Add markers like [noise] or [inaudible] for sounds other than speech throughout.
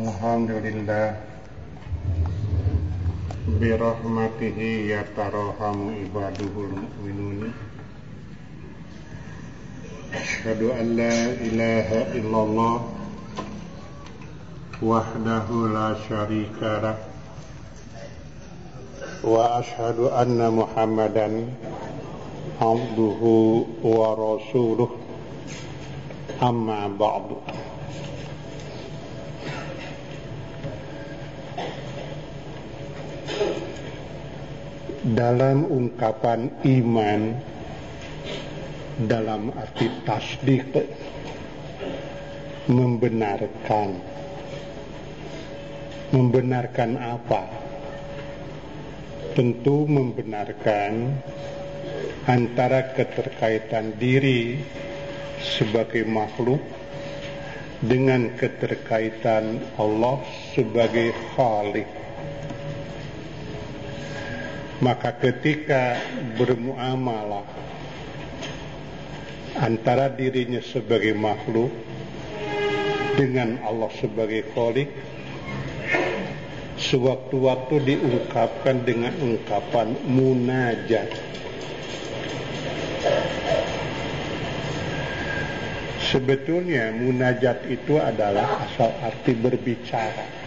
الحمد لله برحمته يتراحم عباده المؤمنون أشهد أن لا إله إلا الله وحده لا شريك له وأشهد أن محمدا عبده ورسوله أما بعد dalam ungkapan iman dalam arti tasdik membenarkan. Membenarkan apa? Tentu membenarkan antara keterkaitan diri sebagai makhluk dengan keterkaitan Allah sebagai khalik maka ketika bermuamalah antara dirinya sebagai makhluk dengan Allah sebagai khalik sewaktu-waktu diungkapkan dengan ungkapan munajat. Sebetulnya munajat itu adalah asal arti berbicara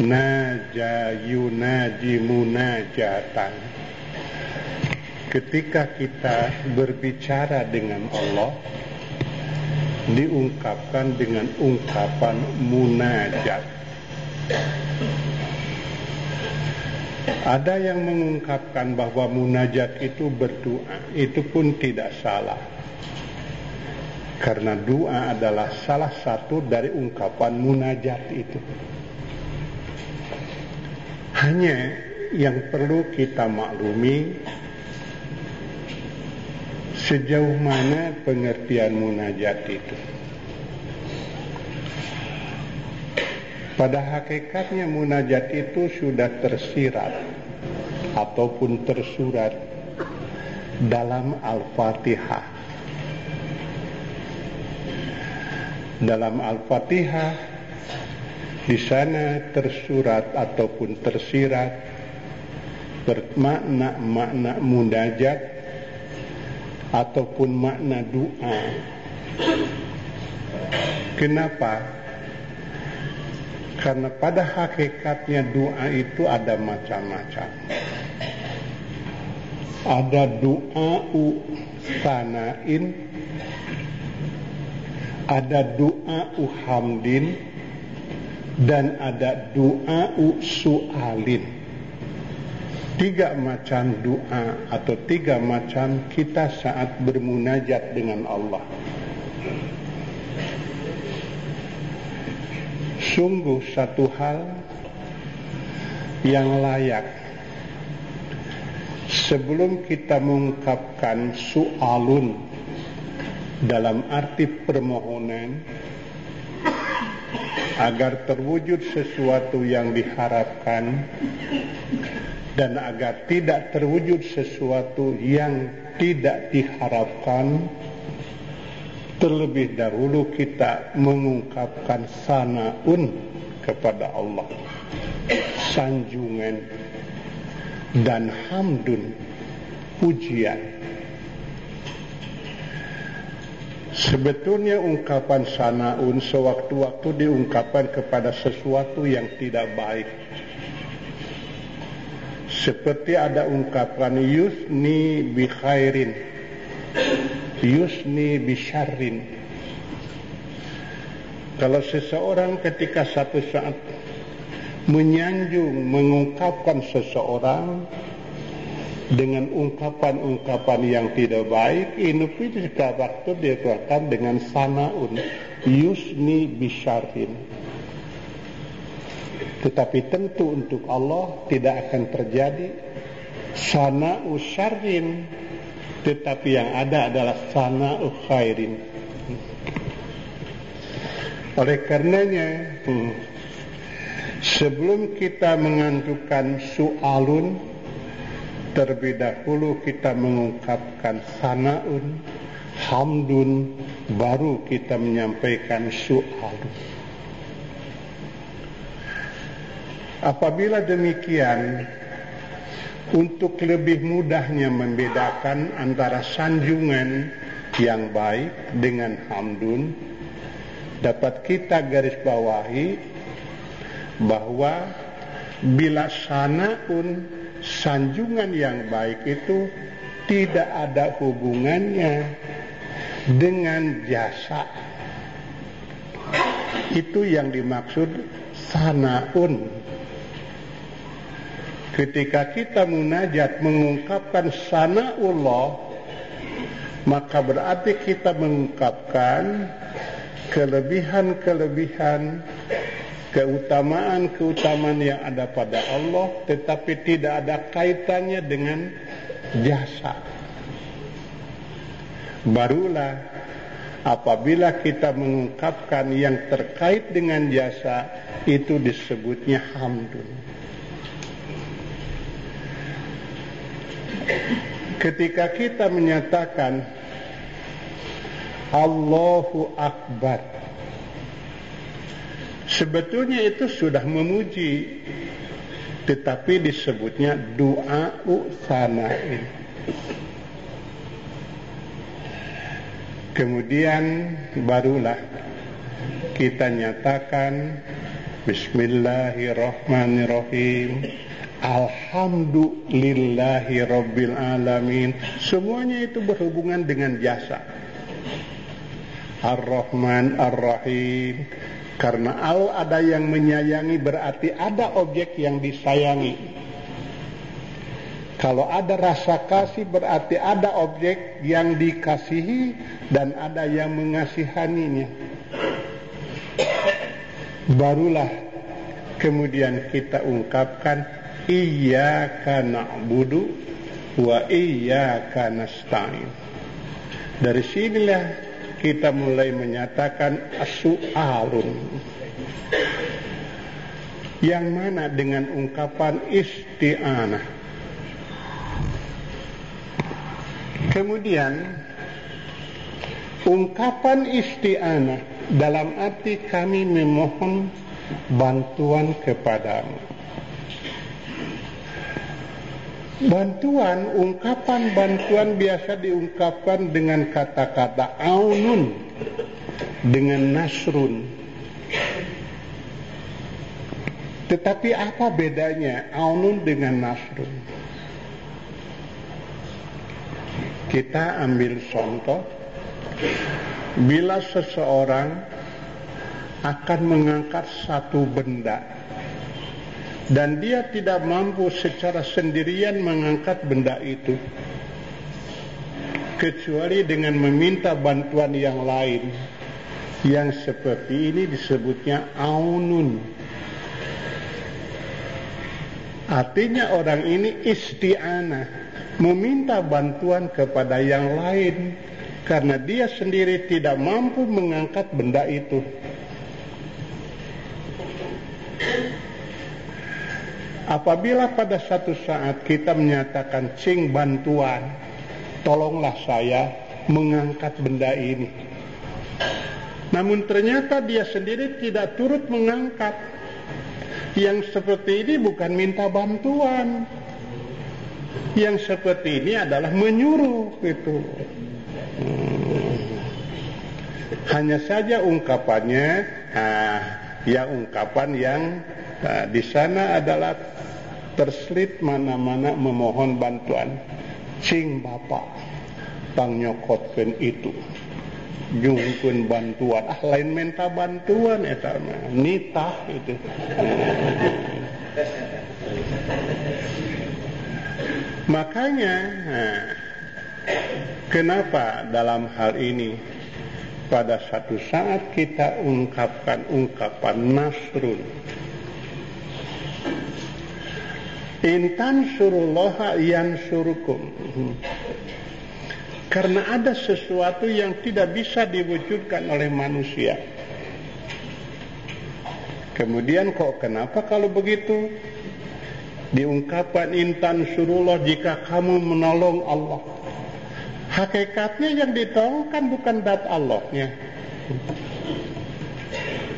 naja yunaji munajatan. Ketika kita berbicara dengan Allah diungkapkan dengan ungkapan munajat. Ada yang mengungkapkan bahwa munajat itu berdoa itu pun tidak salah. Karena doa adalah salah satu dari ungkapan munajat itu hanya yang perlu kita maklumi sejauh mana pengertian munajat itu. Pada hakikatnya munajat itu sudah tersirat ataupun tersurat dalam Al-Fatihah. Dalam Al-Fatihah di sana tersurat ataupun tersirat bermakna-makna munajat ataupun makna doa. Kenapa? Karena pada hakikatnya doa itu ada macam-macam. Ada doa sanain, ada doa hamdin, dan ada doa su'alin. Tiga macam doa atau tiga macam kita saat bermunajat dengan Allah. Sungguh satu hal yang layak sebelum kita mengungkapkan su'alun dalam arti permohonan agar terwujud sesuatu yang diharapkan dan agar tidak terwujud sesuatu yang tidak diharapkan terlebih dahulu kita mengungkapkan sanaun kepada Allah. Sanjungan dan hamdun pujian Sebetulnya ungkapan sanaun sewaktu-waktu diungkapkan kepada sesuatu yang tidak baik. Seperti ada ungkapan yusni bi khairin, yusni bi syarrin. Kalau seseorang ketika satu saat menyanjung mengungkapkan seseorang dengan ungkapan-ungkapan yang tidak baik jika waktu dikeluarkan dengan sanaun yusni bisharin tetapi tentu untuk Allah tidak akan terjadi sana usyarin tetapi yang ada adalah sana khairin. Oleh karenanya hmm, sebelum kita mengantukan soalun terlebih dahulu kita mengungkapkan sanaun, hamdun, baru kita menyampaikan su'al. Apabila demikian, untuk lebih mudahnya membedakan antara sanjungan yang baik dengan hamdun, dapat kita garis bawahi bahwa bila sanaun sanjungan yang baik itu tidak ada hubungannya dengan jasa. Itu yang dimaksud sanaun. Ketika kita munajat mengungkapkan sanaullah maka berarti kita mengungkapkan kelebihan-kelebihan keutamaan-keutamaan yang ada pada Allah tetapi tidak ada kaitannya dengan jasa. Barulah apabila kita mengungkapkan yang terkait dengan jasa itu disebutnya hamdun. Ketika kita menyatakan Allahu Akbar Sebetulnya itu sudah memuji. Tetapi disebutnya doa sana'in. Kemudian barulah kita nyatakan Bismillahirrahmanirrahim. Alhamdulillahi Rabbil Alamin. Semuanya itu berhubungan dengan jasa. Ar-Rahman Ar-Rahim karena al ada yang menyayangi berarti ada objek yang disayangi. Kalau ada rasa kasih berarti ada objek yang dikasihi dan ada yang mengasihaninya. Barulah kemudian kita ungkapkan iyyaka na'budu wa iyyaka nasta'in. Dari sinilah kita mulai menyatakan su'alun yang mana dengan ungkapan isti'anah? Kemudian ungkapan isti'anah dalam arti kami memohon bantuan kepadamu Bantuan, ungkapan bantuan biasa diungkapkan dengan kata-kata aunun dengan nasrun. Tetapi apa bedanya aunun dengan nasrun? Kita ambil contoh bila seseorang akan mengangkat satu benda dan dia tidak mampu secara sendirian mengangkat benda itu. Kecuali dengan meminta bantuan yang lain. Yang seperti ini disebutnya aunun. Artinya orang ini isti'anah. Meminta bantuan kepada yang lain. Karena dia sendiri tidak mampu mengangkat benda itu Apabila pada satu saat kita menyatakan cing bantuan, tolonglah saya mengangkat benda ini. Namun ternyata dia sendiri tidak turut mengangkat. Yang seperti ini bukan minta bantuan. Yang seperti ini adalah menyuruh itu. Hmm. Hanya saja ungkapannya, ah, ya ungkapan yang ah, di sana adalah terselit mana-mana memohon bantuan. Cing bapak tang nyokotkan itu jungkun bantuan. Ah lain minta bantuan eta mah nitah itu. Makanya nah, kenapa dalam hal ini pada satu saat kita ungkapkan ungkapan nasrun Intan surullah yang surukum. Karena ada sesuatu yang tidak bisa diwujudkan oleh manusia. Kemudian kok kenapa kalau begitu? Diungkapkan intan surullah jika kamu menolong Allah. Hakikatnya yang ditolongkan bukan dat Allahnya.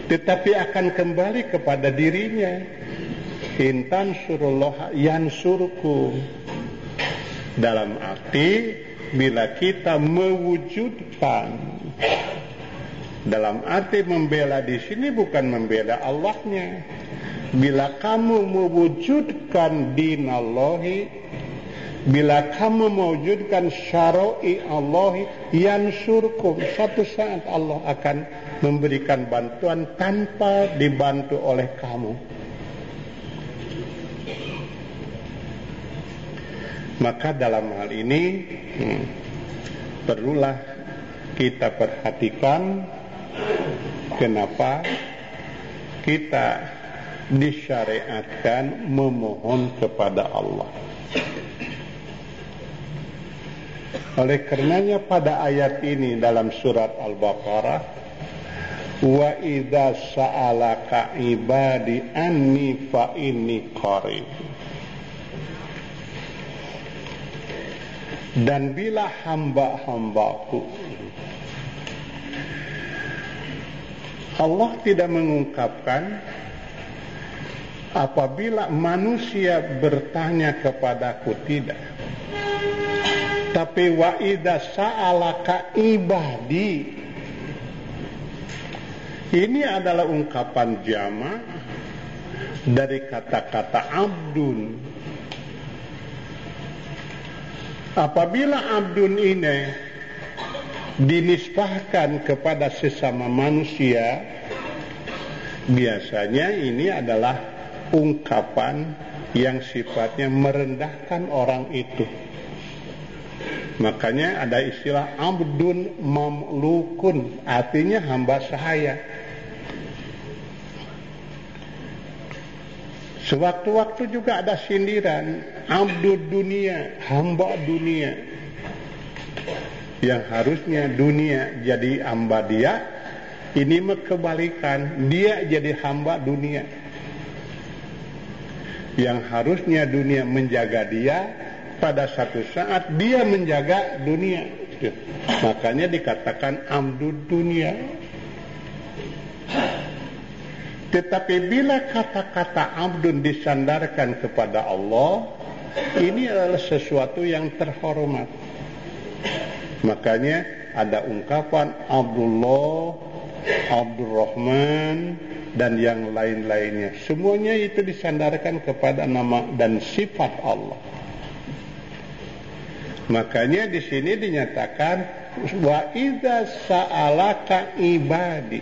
Tetapi akan kembali kepada dirinya. Intan surullah surku dalam arti bila kita mewujudkan. Dalam arti membela di sini bukan membela Allahnya. Bila kamu mewujudkan dinallahi bila kamu mewujudkan syara'i Allah yang surkum satu saat Allah akan memberikan bantuan tanpa dibantu oleh kamu Maka dalam hal ini hmm, perlulah kita perhatikan kenapa kita disyariatkan memohon kepada Allah. Oleh karenanya pada ayat ini dalam surat Al-Baqarah wa idza sa'alaka ibadi anni fa inni qarib Dan bila hamba-hambaku Allah tidak mengungkapkan apabila manusia bertanya kepadaku tidak. Tapi wa sa'alaka ibadi ini adalah ungkapan jama dari kata-kata abdun Apabila abdun ini dinisbahkan kepada sesama manusia, biasanya ini adalah ungkapan yang sifatnya merendahkan orang itu. Makanya ada istilah abdun mamlukun, artinya hamba sahaya. Sewaktu-waktu juga ada sindiran Abdul dunia Hamba dunia Yang harusnya dunia jadi hamba dia Ini kebalikan Dia jadi hamba dunia Yang harusnya dunia menjaga dia Pada satu saat dia menjaga dunia Makanya dikatakan Abdul dunia tetapi bila kata-kata abdun disandarkan kepada Allah, ini adalah sesuatu yang terhormat. Makanya ada ungkapan Abdullah, Abdurrahman, dan yang lain-lainnya. Semuanya itu disandarkan kepada nama dan sifat Allah. Makanya di sini dinyatakan wa idza sa'alaka ibadi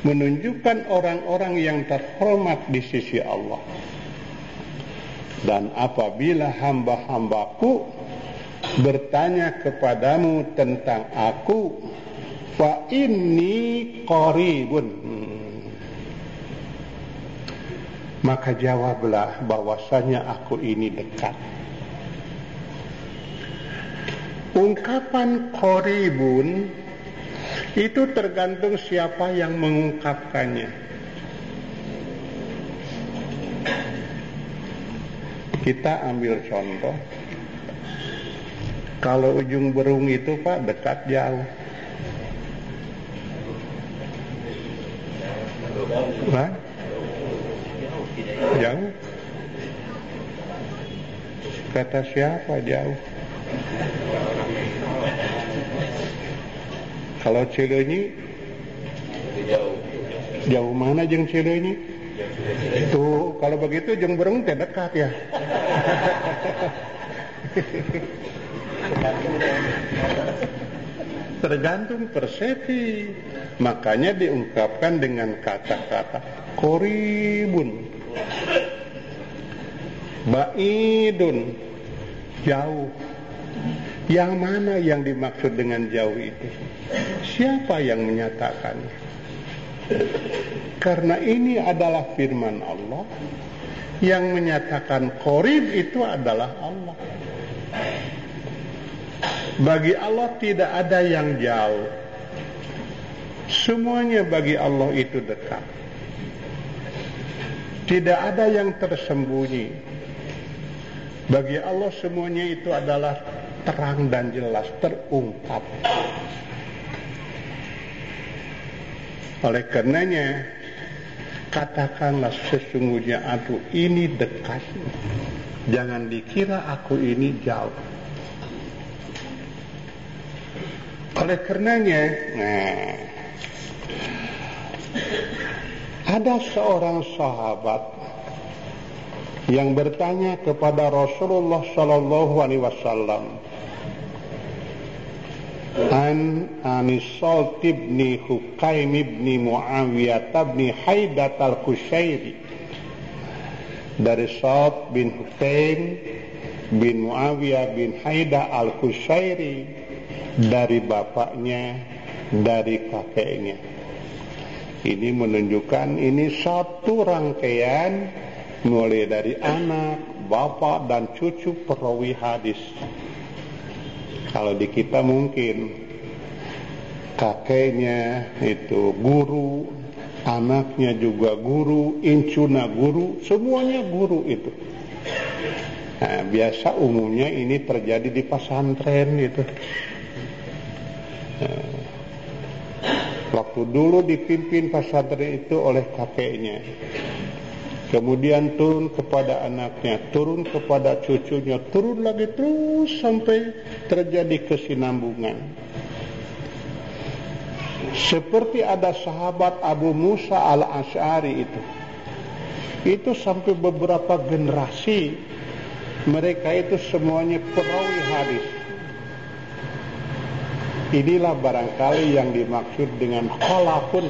menunjukkan orang-orang yang terhormat di sisi Allah. Dan apabila hamba-hambaku bertanya kepadamu tentang aku, fa inni qaribun. Maka jawablah bahwasanya aku ini dekat. Ungkapan qaribun itu tergantung siapa yang mengungkapkannya. Kita ambil contoh. Kalau ujung berung itu Pak dekat jauh. Hah? Jauh. Kata siapa jauh? Kalau Cileunyi jauh. Jauh mana jeng Cileunyi? Tuh, kalau begitu jeng Berung teh dekat ya. Tergantung persepsi. Makanya diungkapkan dengan kata-kata koribun. Baidun. Jauh. Yang mana yang dimaksud dengan jauh itu? Siapa yang menyatakan? Karena ini adalah firman Allah yang menyatakan korib itu adalah Allah. Bagi Allah tidak ada yang jauh. Semuanya bagi Allah itu dekat. Tidak ada yang tersembunyi. Bagi Allah semuanya itu adalah terang dan jelas terungkap. Oleh karenanya katakanlah sesungguhnya aku ini dekat. Jangan dikira aku ini jauh. Oleh karenanya, nah, ada seorang sahabat yang bertanya kepada Rasulullah Sallallahu Alaihi Wasallam, an Anisal ibni Hukaim ibni Muawiyah ibni Haidat al-Kushairi dari Sa'ad bin Hukaim bin Muawiyah bin Haidah al-Kushairi dari bapaknya dari kakeknya. Ini menunjukkan ini satu rangkaian mulai dari anak, bapak dan cucu perawi hadis kalau di kita mungkin kakeknya itu guru, anaknya juga guru, incuna guru, semuanya guru itu. Nah, biasa umumnya ini terjadi di pesantren itu. Nah, waktu dulu dipimpin pesantren itu oleh kakeknya kemudian turun kepada anaknya, turun kepada cucunya, turun lagi terus sampai terjadi kesinambungan. Seperti ada sahabat Abu Musa al-Ash'ari itu. Itu sampai beberapa generasi mereka itu semuanya perawi hadis. Inilah barangkali yang dimaksud dengan khalafun.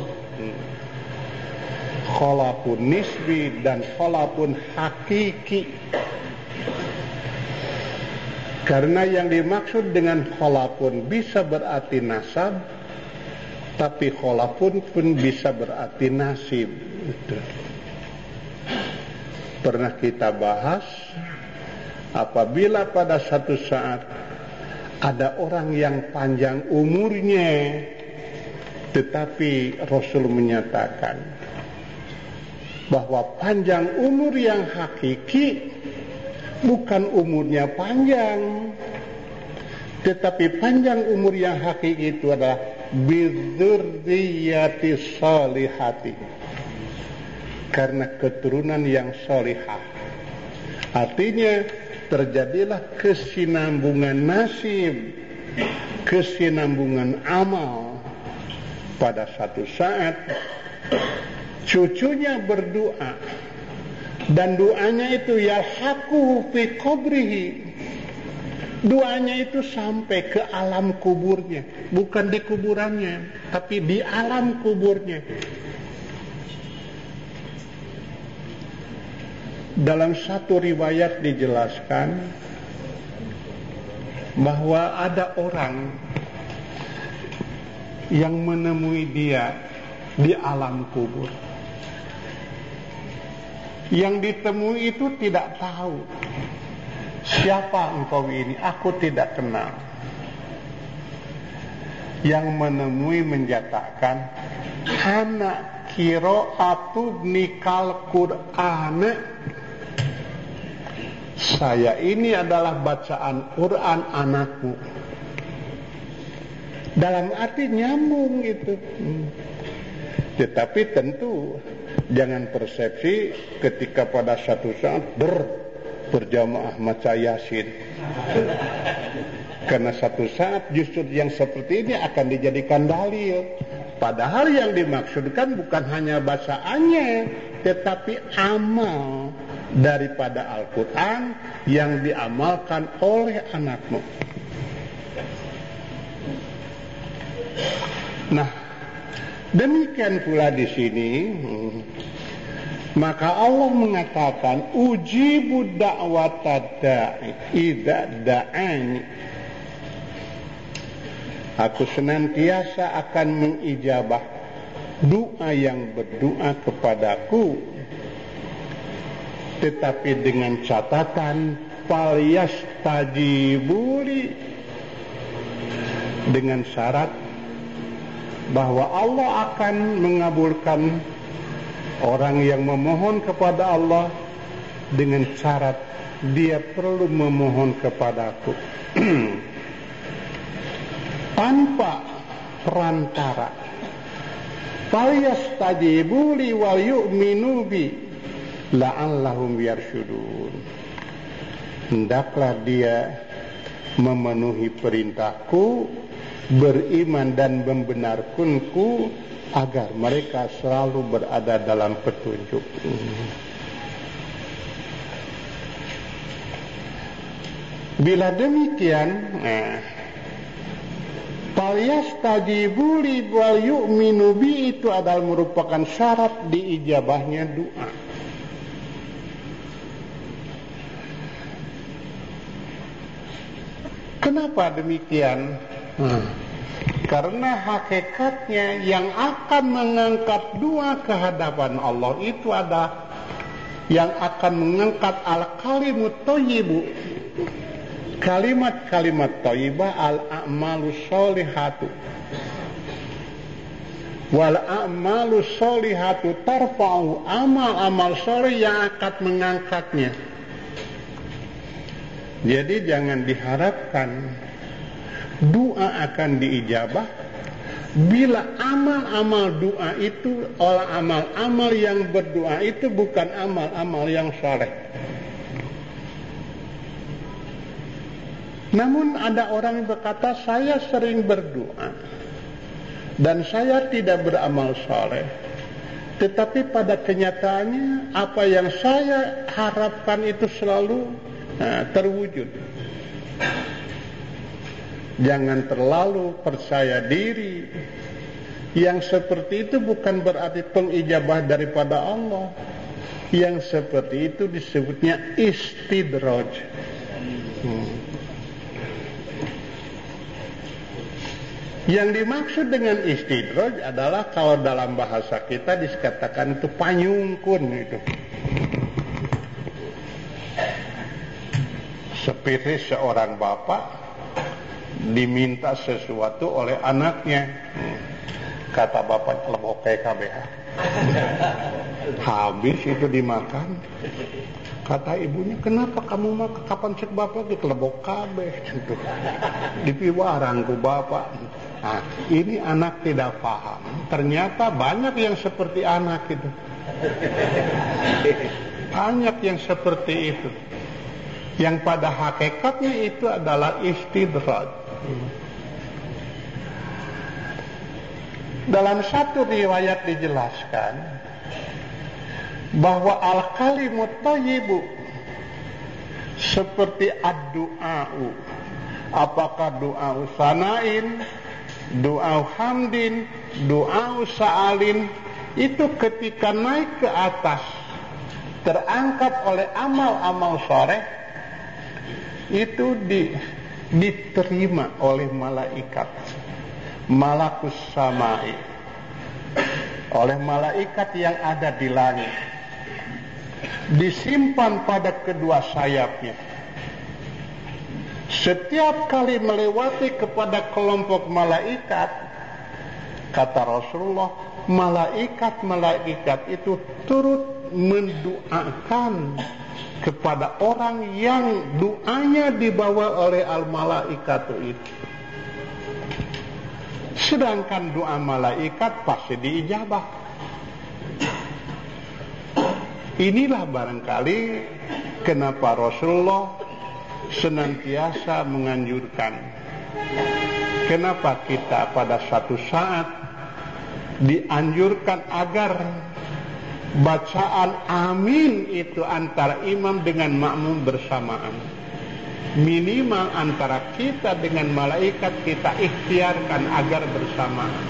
Kholapun nisbi dan kholapun hakiki karena yang dimaksud dengan kholapun bisa berarti nasab tapi kholapun pun bisa berarti nasib itu. pernah kita bahas apabila pada satu saat ada orang yang panjang umurnya tetapi Rasul menyatakan bahwa panjang umur yang hakiki bukan umurnya panjang. Tetapi panjang umur yang hakiki itu adalah bidzurriyati salihati. Karena keturunan yang salihah. Artinya terjadilah kesinambungan nasib kesinambungan amal pada satu saat cucunya berdoa. Dan doanya itu ya haku fi qabrihi. Doanya itu sampai ke alam kuburnya. Bukan di kuburannya tapi di alam kuburnya. Dalam satu riwayat dijelaskan bahwa ada orang yang menemui dia di alam kubur yang ditemui itu tidak tahu siapa engkau ini, aku tidak kenal. Yang menemui menjatakan anak kiro atu nikal Quran. Saya ini adalah bacaan Quran anakmu. Dalam arti nyambung itu. Hmm. Tetapi tentu jangan persepsi ketika pada satu saat ber berjamaah maca yasin karena satu saat justru yang seperti ini akan dijadikan dalil. Padahal yang dimaksudkan bukan hanya bacaannya tetapi amal daripada Al-Quran yang diamalkan oleh anakmu. Nah Demikian pula di sini. Maka Allah mengatakan uji da'wata da'i idza da'ani. Aku senantiasa akan mengijabah doa yang berdoa kepadaku. Tetapi dengan catatan fal tajibuli dengan syarat bahwa Allah akan mengabulkan orang yang memohon kepada Allah dengan syarat dia perlu memohon kepadaku. [clears throat] Tanpa perantara. Falyastajibu li wal yu'minu bi la'allahum yarsyudun. Hendaklah dia memenuhi perintahku beriman dan membenarkanku agar mereka selalu berada dalam petunjuk bila demikian eh, Falyastajibu li wal itu adalah merupakan syarat diijabahnya doa. Kenapa demikian? Hmm. Karena hakikatnya yang akan mengangkat doa ke hadapan Allah itu ada yang akan mengangkat al-kalimut thayyibu kalimat-kalimat thayyibah al-a'malu sholihatu wal a'malu sholihatu tarfa'u amal-amal soleh yang akan mengangkatnya jadi jangan diharapkan doa akan diijabah bila amal-amal doa itu oleh amal-amal yang berdoa itu bukan amal-amal yang soleh Namun ada orang yang berkata saya sering berdoa dan saya tidak beramal soleh. Tetapi pada kenyataannya apa yang saya harapkan itu selalu nah, terwujud. Jangan terlalu percaya diri. Yang seperti itu bukan berarti pengijabah daripada Allah. Yang seperti itu disebutnya istidraj. Hmm. Yang dimaksud dengan istidraj adalah kalau dalam bahasa kita dikatakan itu panyungkun itu. Seperti seorang bapak diminta sesuatu oleh anaknya. Kata bapak lebok KBH. Habis itu dimakan. Kata ibunya, kenapa kamu makan kapan cek bapak gitu lebok kabeh gitu. Dipiwarang ku bapak. Nah, ini anak tidak paham. Ternyata banyak yang seperti anak itu. Banyak yang seperti itu. Yang pada hakikatnya itu adalah istidraj. Dalam satu riwayat dijelaskan bahwa al-kalimut thayyibu seperti ad-du'a'u. Apakah doa sanain doa hamdin, doa sa'alin itu ketika naik ke atas terangkat oleh amal-amal sore itu di, diterima oleh malaikat. Malakus samai. Oleh malaikat yang ada di langit. Disimpan pada kedua sayapnya. Setiap kali melewati kepada kelompok malaikat, kata Rasulullah, malaikat-malaikat itu turut mendoakan kepada orang yang doanya dibawa oleh al-malaikat itu. Sedangkan doa malaikat pasti diijabah. Inilah barangkali kenapa Rasulullah senantiasa menganjurkan kenapa kita pada satu saat dianjurkan agar bacaan amin itu antara imam dengan makmum bersamaan. Minimal antara kita dengan malaikat kita ikhtiarkan agar bersamaan.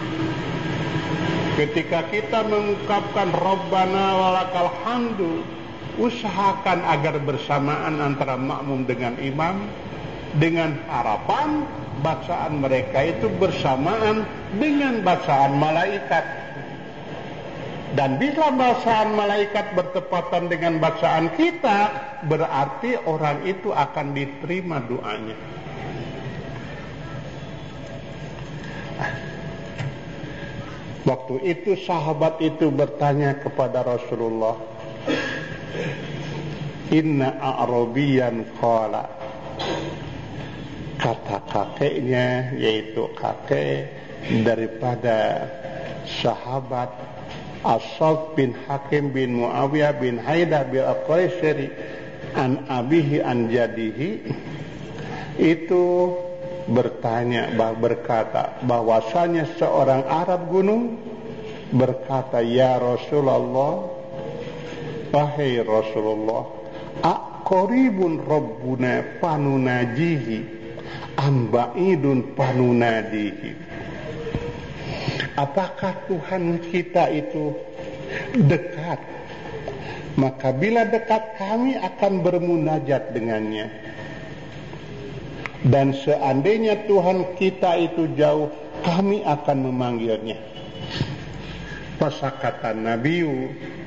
Ketika kita mengungkapkan Rabbana walakal hamdu usahakan agar bersamaan antara makmum dengan imam. Dengan harapan bacaan mereka itu bersamaan dengan bacaan malaikat dan bila bacaan malaikat bertepatan dengan bacaan kita berarti orang itu akan diterima doanya. Waktu itu sahabat itu bertanya kepada Rasulullah Inna Arabian qala. Kata kakeknya yaitu kakek daripada sahabat Asad bin Hakim bin Muawiyah bin Haidah bin Al-Quraisy an abihi an jadihi itu bertanya berkata bahwasanya seorang Arab gunung berkata ya Rasulullah wahai Rasulullah aqribun rabbuna panunajihi ambaidun panunadihi apakah Tuhan kita itu dekat? Maka bila dekat kami akan bermunajat dengannya. Dan seandainya Tuhan kita itu jauh kami akan memanggilnya. Kata Nabi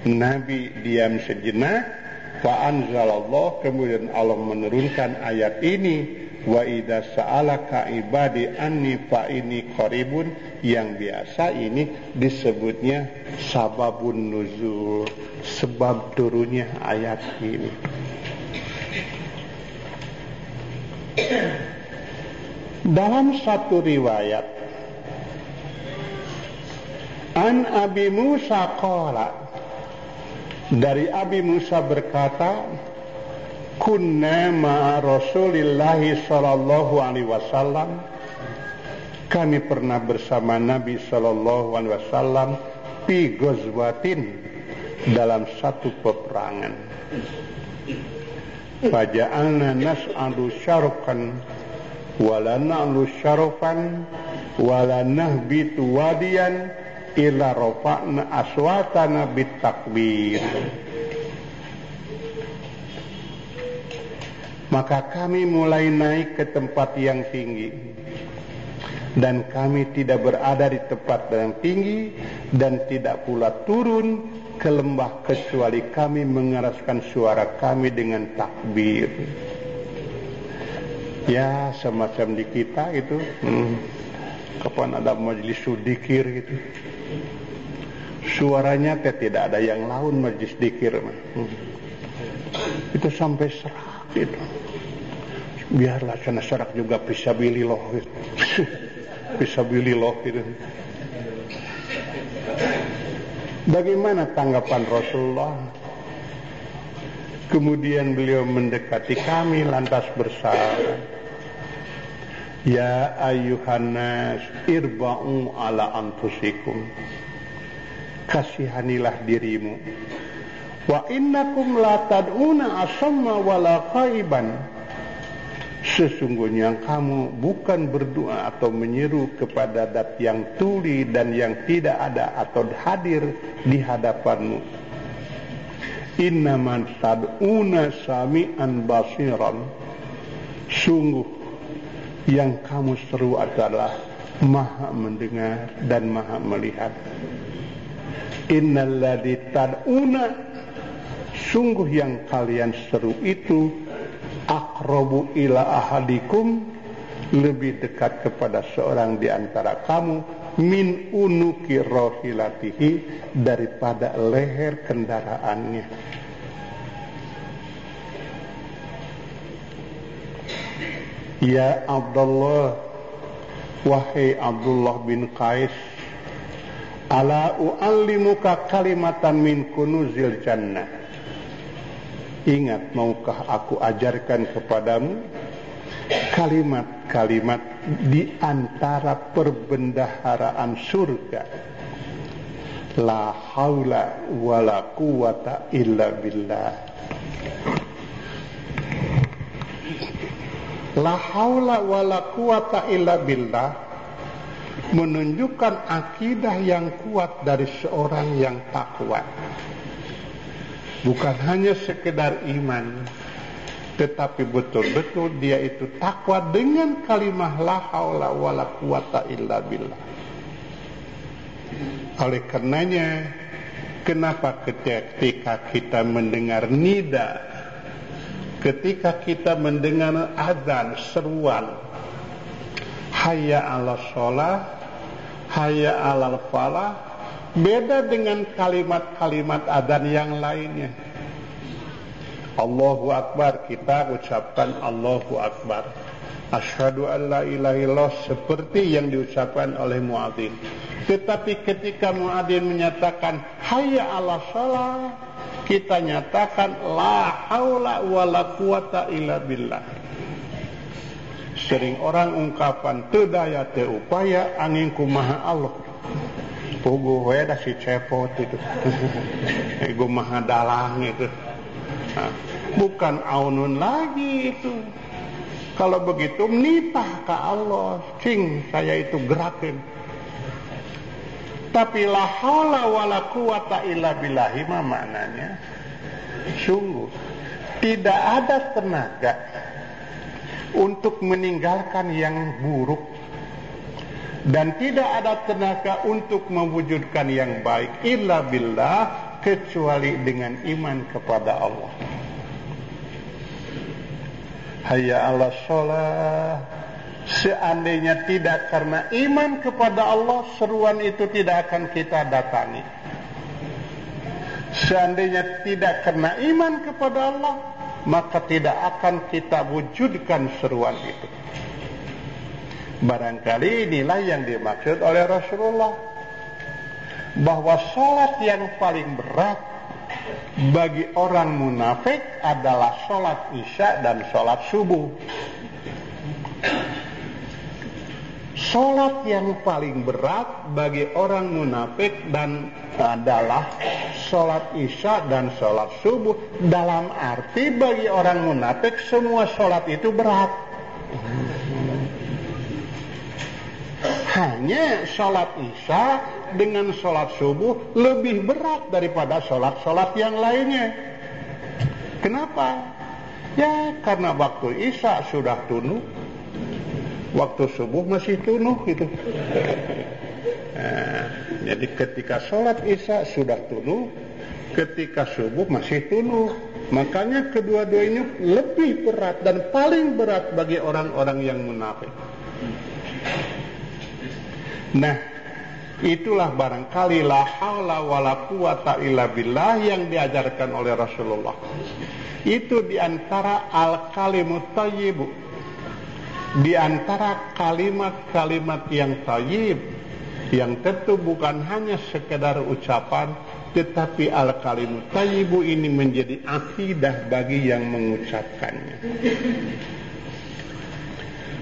Nabi diam sejenak. Fa anzalallah kemudian Allah menurunkan ayat ini wa idza sa'alaka ibadi anni fa ini qaribun yang biasa ini disebutnya sababun nuzul sebab turunnya ayat ini. Dalam satu riwayat An Abi Musa qala dari Abi Musa berkata kunna ma Rasulillah sallallahu alaihi wasallam. Kami pernah bersama Nabi sallallahu alaihi wasallam pi gozwatin dalam satu peperangan. Faja'alna nas'alu syarqan wala na'lu syarafan wala nahbitu wadiyan illa rafa'na aswatana bitakbir maka kami mulai naik ke tempat yang tinggi. Dan kami tidak berada di tempat yang tinggi dan tidak pula turun ke lembah kecuali kami mengeraskan suara kami dengan takbir. Ya semacam di kita itu. Hmm, kapan ada majlis dikir gitu. Suaranya tidak ada yang lain majlis dikir hmm. itu sampai serak itu biarlah karena serak juga bisa bilillah [laughs] gitu. bisa bilillah gitu. Bagaimana tanggapan Rasulullah? Kemudian beliau mendekati kami lantas bersama Ya ayuhan nas irba'u ala anfusikum. Kasihanilah dirimu Wa innakum la tad'una asamma wala qaiban Sesungguhnya kamu bukan berdoa atau menyeru kepada dat yang tuli dan yang tidak ada atau hadir di hadapanmu. Innaman tad'una sami'an basiran. Sungguh yang kamu seru adalah maha mendengar dan maha melihat innalladzi tad'una sungguh yang kalian seru itu aqrabu ila ahadikum lebih dekat kepada seorang di antara kamu min unuki rohilatihi daripada leher kendaraannya. Ya Abdullah Wahai Abdullah bin Qais Ala u'allimuka kalimatan min kunuzil jannah Ingat maukah aku ajarkan kepadamu Kalimat-kalimat di antara perbendaharaan surga La haula wa la quwata illa billah La haula wa la quwata illa billah menunjukkan akidah yang kuat dari seorang yang takwa. Bukan hanya sekedar iman, tetapi betul-betul dia itu takwa dengan kalimat la haula wa la quwata illa billah. Oleh karenanya, kenapa ketika kita mendengar nida ketika kita mendengar azan seruan hayya ala sholat hayya ala falah beda dengan kalimat-kalimat azan yang lainnya Allahu Akbar kita ucapkan Allahu Akbar Asyhadu an la ilaha illallah seperti yang diucapkan oleh muadzin. Tetapi ketika muadzin menyatakan hayya 'ala shalah, kita nyatakan la haula wala quwata illa billah. Sering orang ungkapan teu daya teu upaya angin kumaha Allah. Pugu we da si cepot itu. Ego maha dalang itu. bukan aunun lagi itu kalau begitu nitah ke Allah, cing saya itu gerakin. Tapi la haula wala quwata illa billahi ma maknanya sungguh tidak ada tenaga untuk meninggalkan yang buruk dan tidak ada tenaga untuk mewujudkan yang baik illa billah kecuali dengan iman kepada Allah. Hayya ala sholat seandainya tidak karena iman kepada Allah seruan itu tidak akan kita datangi. Seandainya tidak karena iman kepada Allah maka tidak akan kita wujudkan seruan itu barangkali inilah yang dimaksud oleh Rasulullah bahwa sholat yang paling berat bagi orang munafik adalah sholat isya dan sholat subuh. Sholat yang paling berat bagi orang munafik dan adalah sholat isya dan sholat subuh. Dalam arti bagi orang munafik semua sholat itu berat. Hanya sholat isya dengan sholat subuh lebih berat daripada sholat-sholat yang lainnya. Kenapa? Ya karena waktu isya sudah tunuh, waktu subuh masih tunuh gitu. Nah, [laughs] jadi ketika sholat isya sudah tunuh, ketika subuh masih tunuh. Makanya kedua-duanya lebih berat dan paling berat bagi orang-orang yang munafik. Nah, itulah barangkali la haula wala quwata illa billah yang diajarkan oleh Rasulullah. Itu di antara al kalimut thayyib. Di antara kalimat-kalimat yang thayyib yang tentu bukan hanya sekedar ucapan tetapi al kalimut thayyib ini menjadi akidah bagi yang mengucapkannya.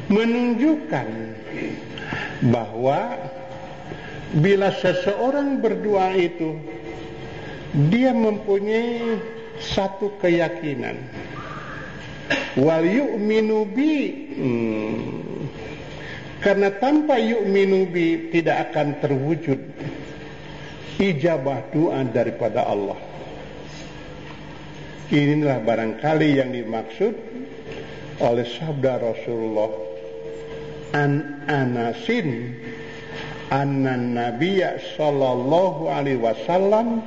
Menunjukkan bahwa bila seseorang berdoa itu dia mempunyai satu keyakinan. Wal yu'minu bi hmm, karena tanpa yu'minu bi tidak akan terwujud ijabah doa daripada Allah. Inilah barangkali yang dimaksud oleh sabda Rasulullah an Anasin anna Nabiya sallallahu alaihi wasallam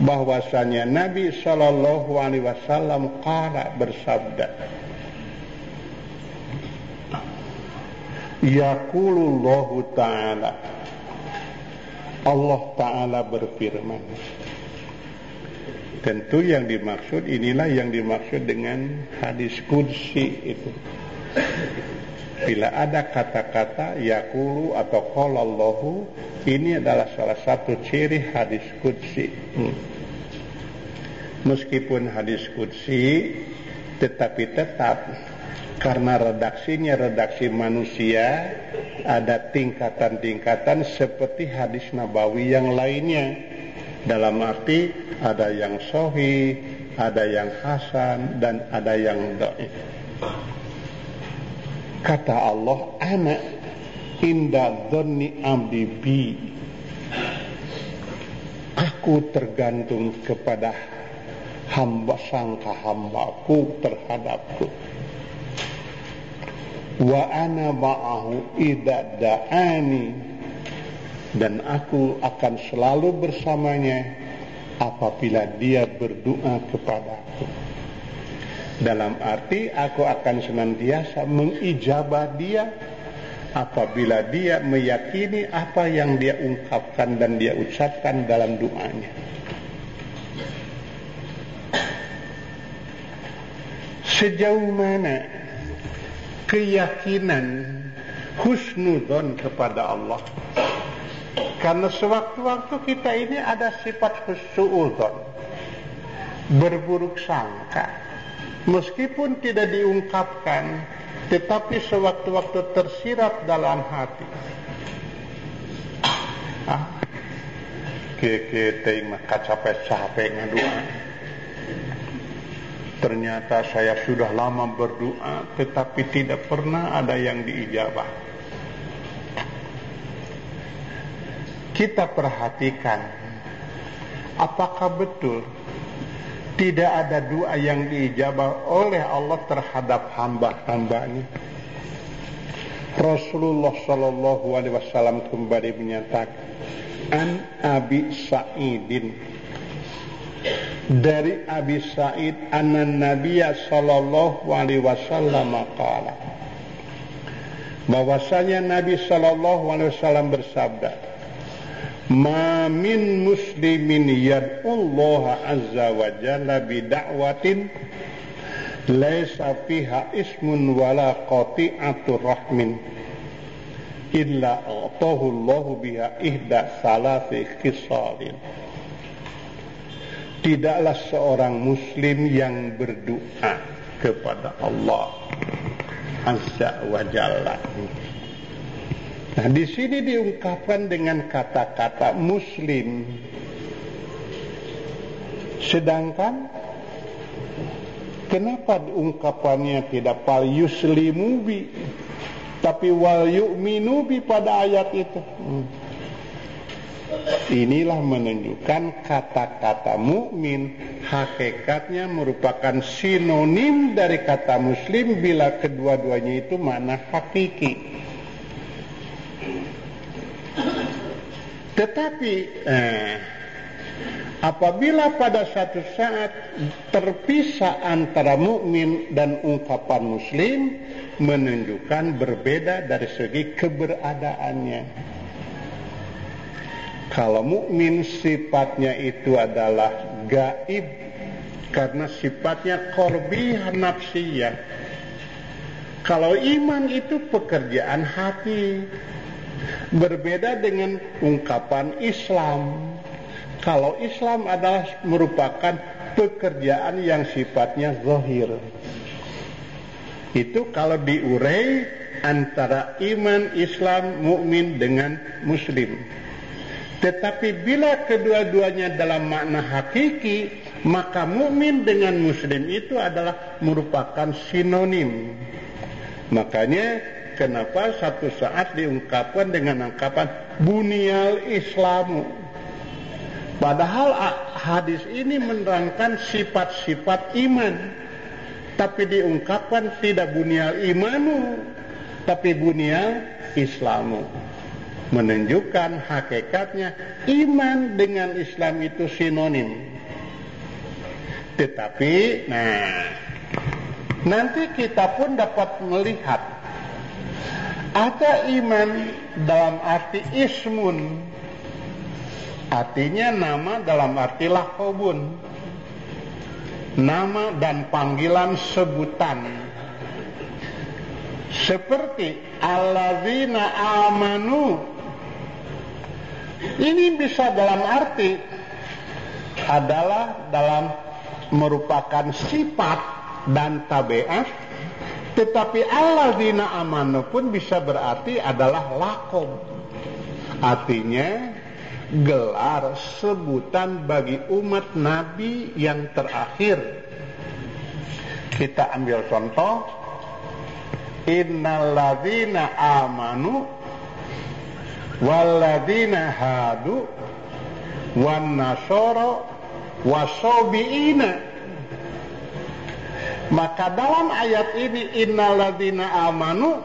bahwasanya Nabi sallallahu alaihi wasallam qala bersabda Yaqulullahu ta'ala. Allah ta'ala berfirman. Tentu yang dimaksud inilah yang dimaksud dengan hadis kursi itu bila ada kata-kata yakulu atau qalallahu ini adalah salah satu ciri hadis qudsi. Hmm. meskipun hadis qudsi tetapi tetap karena redaksinya redaksi manusia ada tingkatan-tingkatan seperti hadis nabawi yang lainnya. Dalam arti ada yang sohi ada yang hasan dan ada yang dhaif Kata Allah, anak inda dhanni abdi bi. Aku tergantung kepada hamba sangka hambaku terhadapku. Wa ana ma'ahu idza da'ani dan aku akan selalu bersamanya apabila dia berdoa kepadaku. Dalam arti aku akan senantiasa mengijabah dia apabila dia meyakini apa yang dia ungkapkan dan dia ucapkan dalam doanya. Sejauh mana keyakinan husnudon kepada Allah. Karena sewaktu-waktu kita ini ada sifat husnudon, berburuk sangka. Meskipun tidak diungkapkan, tetapi sewaktu-waktu tersirat dalam hati. Ah, ke ke capek capek ngadua. Ternyata saya sudah lama berdoa tetapi tidak pernah ada yang diijabah. Kita perhatikan apakah betul tidak ada doa yang diijabah oleh Allah terhadap hamba-hambanya. Rasulullah Shallallahu Alaihi Wasallam kembali menyatakan, An Abi Sa'idin dari Abi Sa'id anan Nabiya sallallahu alaihi wasallam qala bahwasanya Nabi sallallahu alaihi wasallam bersabda Ma min muslimin yad'ullah azza wa jalla bi da'watin laisa fiha ismun wala qati'atu rahmin illa atahu Allah biha ihda salasi khisalin tidaklah seorang muslim yang berdoa kepada Allah Azza wa Jalla. Nah, di sini diungkapkan dengan kata-kata muslim. Sedangkan kenapa ungkapannya tidak fal yuslimu bi tapi wal yu'minu bi pada ayat itu? Hmm. Inilah menunjukkan kata-kata mukmin hakikatnya merupakan sinonim dari kata muslim bila kedua-duanya itu mana hakiki. Tetapi eh, apabila pada satu saat terpisah antara mukmin dan ungkapan muslim menunjukkan berbeda dari segi keberadaannya. Kalau mukmin sifatnya itu adalah gaib karena sifatnya korbi nafsiyah. Kalau iman itu pekerjaan hati. Berbeda dengan ungkapan Islam. Kalau Islam adalah merupakan pekerjaan yang sifatnya zahir. Itu kalau diurai antara iman Islam mukmin dengan muslim. Tetapi bila kedua-duanya dalam makna hakiki, maka mukmin dengan muslim itu adalah merupakan sinonim. Makanya kenapa satu saat diungkapkan dengan angkapan bunyal Islamu. Padahal hadis ini menerangkan sifat-sifat iman. Tapi diungkapkan tidak bunyal imanu, tapi bunyal Islamu menunjukkan hakikatnya iman dengan Islam itu sinonim. Tetapi, nah, nanti kita pun dapat melihat ada iman dalam arti ismun, artinya nama dalam arti lahobun, nama dan panggilan sebutan. Seperti alladzina amanu. Ini bisa dalam arti adalah dalam merupakan sifat dan tabiat tetapi Allah dina amanu pun bisa berarti adalah lakom artinya gelar sebutan bagi umat nabi yang terakhir. Kita ambil contoh. Innalladzina amanu Walladina hadu wan wasobiina maka dalam ayat ini innaladina amanu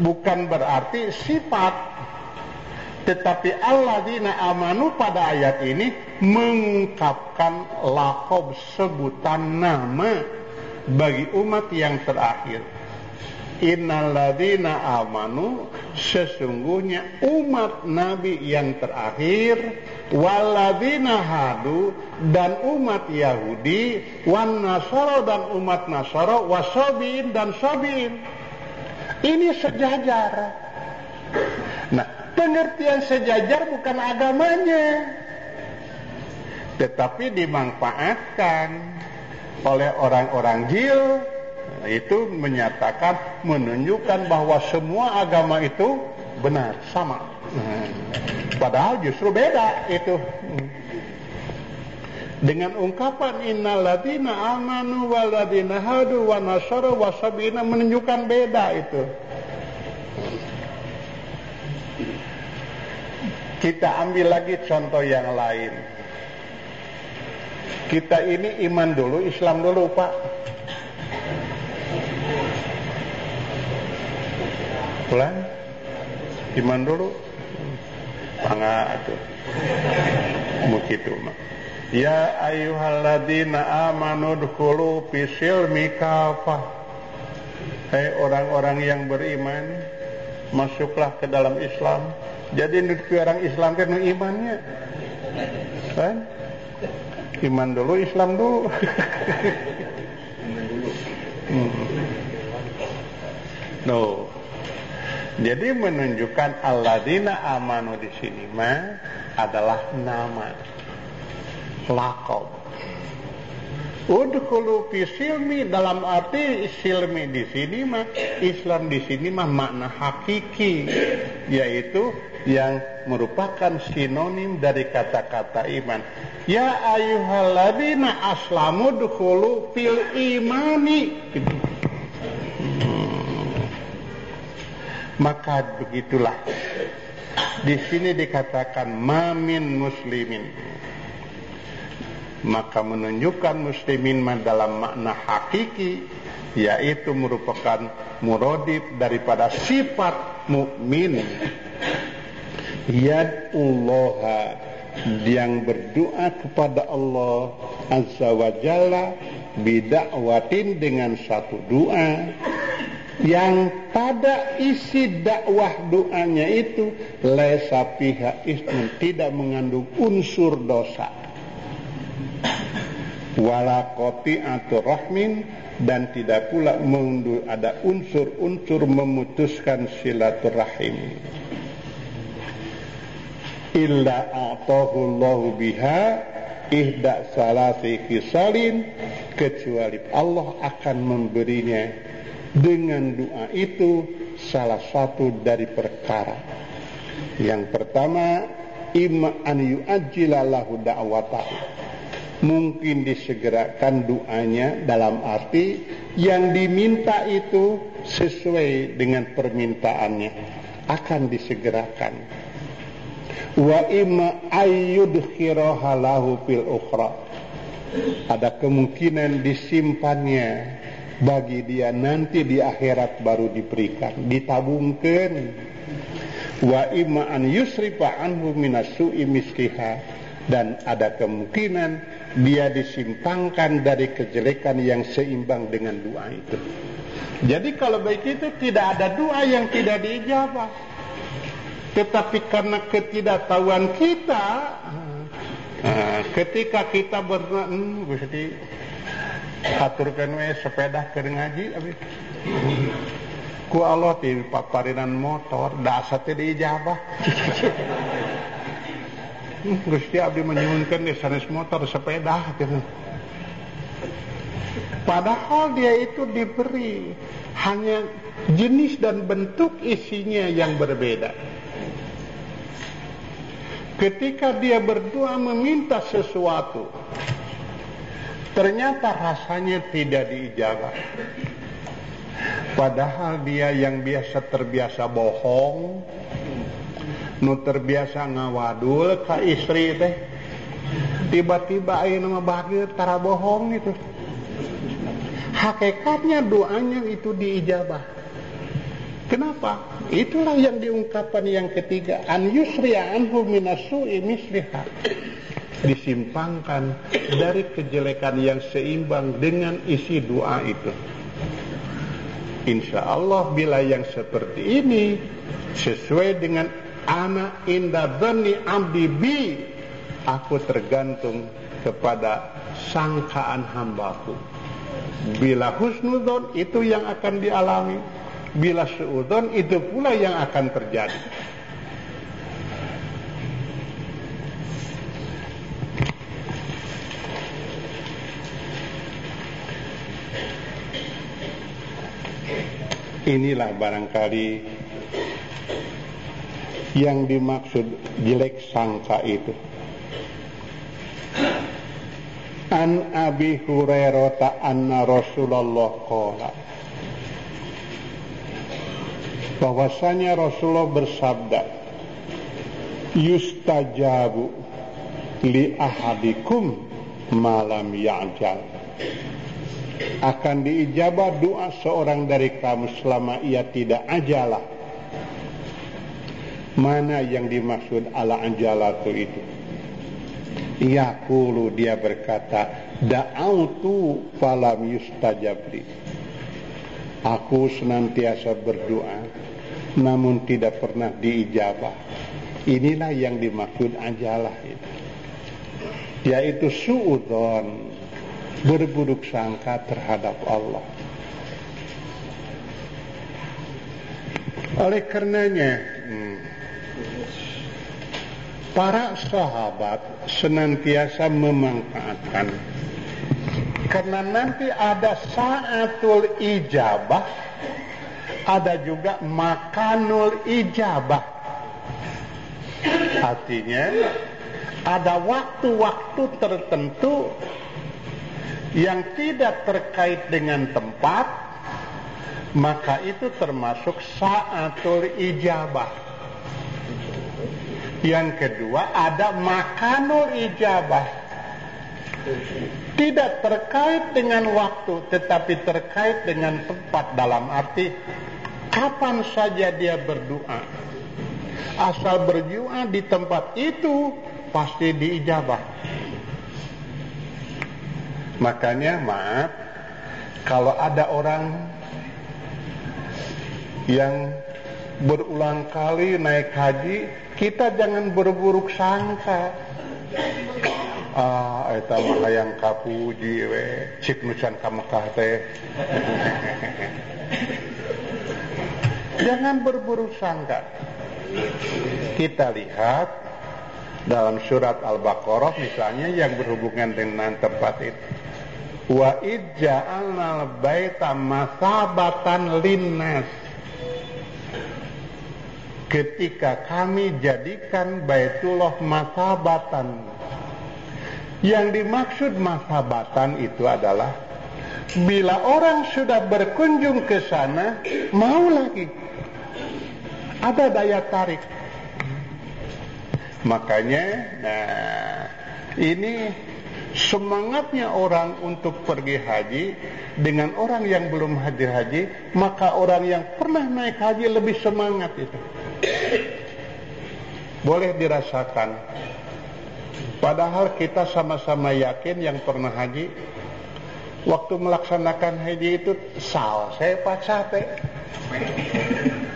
bukan berarti sifat. Tetapi alladina amanu pada ayat ini mengungkapkan lakob sebutan nama bagi umat yang terakhir. Innalladzina amanu sesungguhnya umat Nabi yang terakhir walladzina hadu dan umat Yahudi wan nasara dan umat Nasara wasabiin dan sabiin Ini sejajar. Nah, pengertian sejajar bukan agamanya. Tetapi dimanfaatkan oleh orang-orang jil itu menyatakan menunjukkan bahwa semua agama itu benar sama. Padahal justru beda itu dengan ungkapan innalladzina amanu walladzina hadu wa nasaru wasabina menunjukkan beda itu. Kita ambil lagi contoh yang lain. Kita ini iman dulu, Islam dulu, Pak. Pulang? Iman dulu. Pangga atuh. Begitu, Mak. Ya ayyuhalladzina amanu dkhulu fi silmi kafah. Hai orang-orang yang beriman, masuklah ke dalam Islam. Jadi nutupi orang Islam kan imannya. Kan? Iman dulu, Islam dulu. Iman dulu. hmm. No. Jadi menunjukkan alladzina amanu di sini mah adalah nama lakob. Udkhulu fi silmi dalam arti silmi di sini mah Islam di sini mah makna hakiki yaitu yang merupakan sinonim dari kata-kata iman. Ya ayyuhalladzina aslamu dkhulu fil imani. Hmm. Maka begitulah. Di sini dikatakan mamin muslimin. Maka menunjukkan muslimin dalam makna hakiki yaitu merupakan muradif daripada sifat mukmin. Yadullah yang berdoa kepada Allah azza wa jalla bidakwatin dengan satu doa yang pada isi dakwah doanya itu lesa pihak ismun tidak mengandung unsur dosa. Wala atau rahmin dan tidak pula mundur ada unsur-unsur memutuskan silaturahim. Illa a'tahu Allahu biha ihda salasi khisalin kecuali Allah akan memberinya dengan doa itu salah satu dari perkara. Yang pertama imma an yu'ajjila da'watahu mungkin disegerakan doanya dalam arti yang diminta itu sesuai dengan permintaannya. Akan disegerakan. Wa imma ayyudkhiraha fil ukhra. Ada kemungkinan disimpannya bagi dia nanti di akhirat baru diberikan ditabungkan wa imma an yusrifa anhu minas su'i misliha dan ada kemungkinan dia disimpangkan dari kejelekan yang seimbang dengan doa itu. Jadi kalau baik itu tidak ada doa yang tidak diijabah. Tetapi karena ketidaktahuan kita, nah, ketika kita berdoa, hmm, aturkan we sepeda ke ngaji, abis. Ku Allah di paparinan motor, dasar tidak diijabah. [laughs] Gusti Abdi menyuunkan di sanes motor sepeda gitu. Padahal dia itu diberi hanya jenis dan bentuk isinya yang berbeda. Ketika dia berdoa meminta sesuatu, ternyata rasanya tidak diijabah. Padahal dia yang biasa terbiasa bohong, nu terbiasa ngawadul ke istri teh. Tiba-tiba ayo nama bahagia tara bohong itu hakikatnya doanya itu diijabah. Kenapa? Itulah yang diungkapkan yang ketiga. An yusriya anhu minasu'i misliha disimpangkan dari kejelekan yang seimbang dengan isi doa itu Insya Allah bila yang seperti ini sesuai dengan Ana inda dhani abdi bi Aku tergantung kepada sangkaan hambaku Bila husnudon itu yang akan dialami bila seudon itu pula yang akan terjadi. Inilah barangkali yang dimaksud jelek sangka itu. An Abi Hurairah anna Rasulullah qala bahwasanya Rasulullah bersabda yustajabu li ahadikum malam ya'jal akan diijabah doa seorang dari kamu selama ia tidak ajalah mana yang dimaksud ala ajalatu itu Yaqulu dia berkata da'autu falam yustajabli Aku senantiasa berdoa namun tidak pernah diijabah. Inilah yang dimaksud ajalah itu. Yaitu suudon, berburuk sangka terhadap Allah. Oleh karenanya, hmm, para sahabat senantiasa memanfaatkan karena nanti ada saatul ijabah ada juga makanul ijabah. Artinya ada waktu-waktu tertentu yang tidak terkait dengan tempat, maka itu termasuk saatul ijabah. Yang kedua ada makanul ijabah. Tidak terkait dengan waktu, tetapi terkait dengan tempat dalam arti kapan saja dia berdoa asal berdoa di tempat itu pasti diijabah makanya maaf kalau ada orang yang berulang kali naik haji kita jangan berburuk sangka ah eta mah hayang kapuji we cik nusan ka teh [laughs] Jangan berburuk sangka. Kita lihat dalam surat Al-Baqarah misalnya yang berhubungan dengan tempat itu. Wa ij'alna baita masabatan linnas. Ketika kami jadikan Baitullah masabatan. Yang dimaksud masabatan itu adalah bila orang sudah berkunjung ke sana mau lagi ada daya tarik. Makanya, nah, ini semangatnya orang untuk pergi haji dengan orang yang belum hadir haji, maka orang yang pernah naik haji lebih semangat itu. Boleh dirasakan. Padahal kita sama-sama yakin yang pernah haji, waktu melaksanakan haji itu sal, saya pak capek.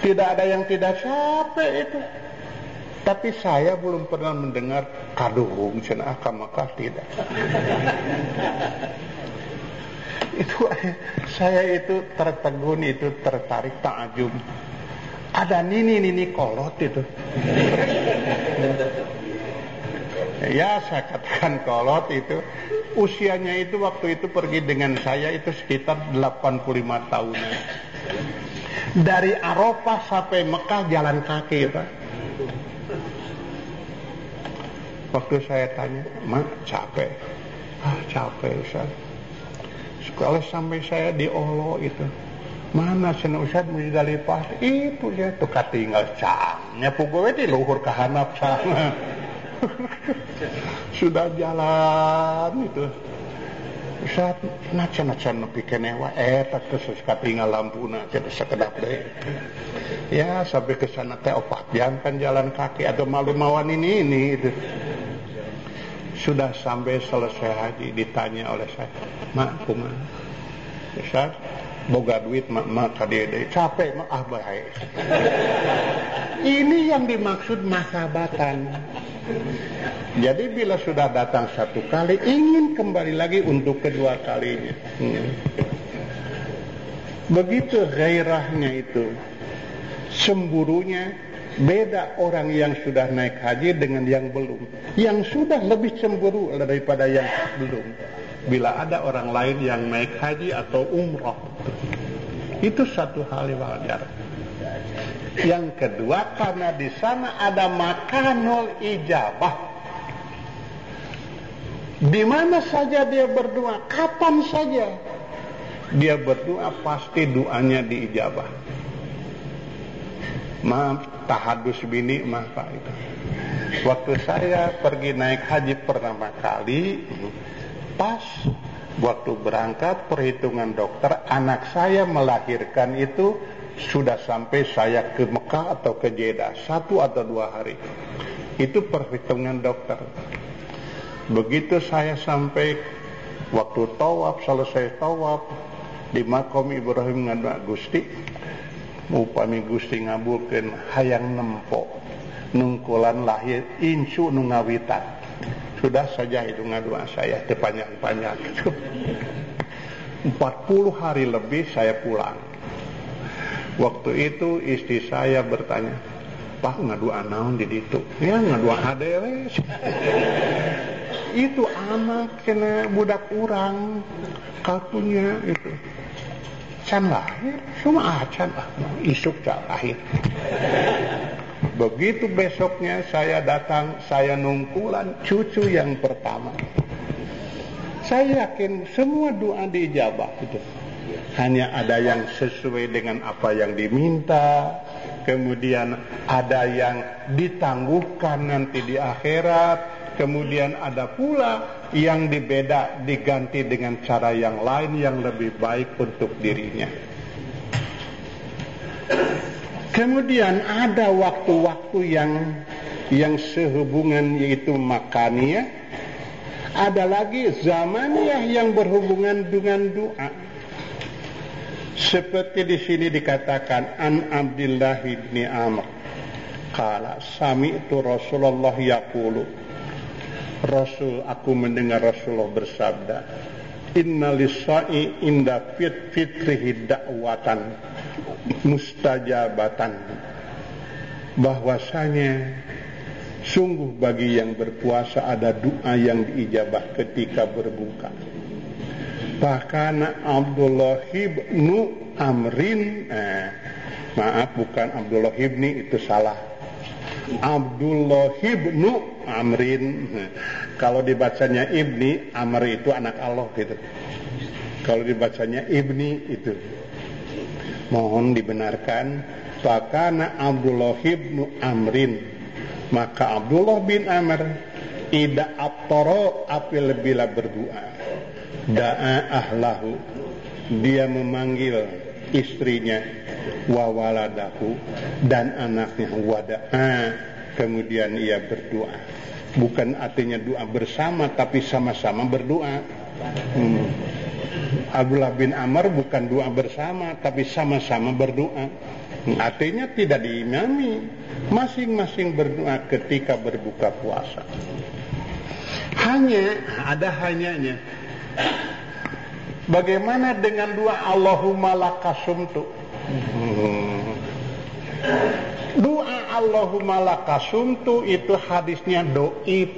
Tidak ada yang tidak capek itu. Tapi saya belum pernah mendengar kaduhung cenah maka tidak. [laughs] itu saya itu tertegun itu tertarik takjub. Ada nini-nini kolot itu. [laughs] ya saya katakan kolot itu usianya itu waktu itu pergi dengan saya itu sekitar 85 tahun dari Arafah sampai Mekah jalan kaki Pak. Waktu saya tanya, mak capek. Ah capek Ustaz. Sekali sampai saya di Olo itu. Mana sena Ustaz Muzdalifah? Itu ya tuh tinggal cang. Nyapu gue di luhur kahanap cang. Sudah jalan itu saat nacan-nacan nepi kenewa eta khusus katingal lampuna jadi sekedap deh. Ya sampai ke sana teh opat jam kan jalan kaki. Atau malu mawan ini ini. Itu sudah sampai selesai haji ditanya oleh saya mak kumaha Ustaz boga duit mak mak deh capek mak ah baik ini yang dimaksud masabatan jadi bila sudah datang satu kali ingin kembali lagi untuk kedua kalinya. Hmm. Begitu gairahnya itu, cemburunya beda orang yang sudah naik haji dengan yang belum. Yang sudah lebih cemburu daripada yang belum. Bila ada orang lain yang naik haji atau umroh. Itu satu hal yang wajar. Yang kedua karena di sana ada makanul ijabah. Di mana saja dia berdoa, kapan saja dia berdoa pasti doanya diijabah. Maaf, tahadus bini maaf Pak itu. Waktu saya pergi naik haji pertama kali, pas waktu berangkat perhitungan dokter anak saya melahirkan itu sudah sampai saya ke Mekah atau ke Jeddah satu atau dua hari. Itu perhitungan dokter. Begitu saya sampai waktu tawaf selesai tawaf di makom Ibrahim ngadua Gusti upami Gusti ngabulkan hayang nempo nungkulan lahir insu nungawitan sudah saja itu ngadua saya kepanjang-panjang 40 [laughs] hari lebih saya pulang Waktu itu istri saya bertanya, Pak ngadu anaun di situ. Ya ngadu hadewe. [laughs] itu anak kena budak kurang kalpunya itu. Can lahir, cuma acan ah, isuk can lahir. Begitu besoknya saya datang, saya nungkulan cucu yang pertama. Saya yakin semua doa diijabah itu hanya ada yang sesuai dengan apa yang diminta, kemudian ada yang ditangguhkan nanti di akhirat, kemudian ada pula yang dibeda diganti dengan cara yang lain yang lebih baik untuk dirinya. Kemudian ada waktu-waktu yang yang sehubungan yaitu makania, ada lagi zamaniyah yang berhubungan dengan doa. Seperti di sini dikatakan an Abdullah bin Amr kala sami itu Rasulullah yaqulu Rasul aku mendengar Rasulullah bersabda Inna lisai inda fit fitrihi da'watan mustajabatan. Bahwasanya sungguh bagi yang berpuasa ada doa yang diijabah ketika berbuka. Bahkan Abdullah ibnu Amrin eh, Maaf bukan Abdullah ibni itu salah Abdullah ibnu Amrin. Kalau dibacanya ibni Amr itu anak Allah gitu. Kalau dibacanya ibni itu. Mohon dibenarkan Bahkan Abdullah ibnu Amrin. Maka Abdullah bin Amr Ida abtoro apil bila berdoa da'a ahlahu. Dia memanggil istrinya wa waladahu dan anaknya wada'a. Kemudian ia berdoa. Bukan artinya doa bersama tapi sama-sama berdoa. Hmm. Abdullah bin Amr bukan doa bersama tapi sama-sama berdoa. Artinya tidak diimami. Masing-masing berdoa ketika berbuka puasa. Hanya ada hanyanya Bagaimana dengan dua Allahumma lakasumtu? Doa Allahumma lakasumtu itu hadisnya doib.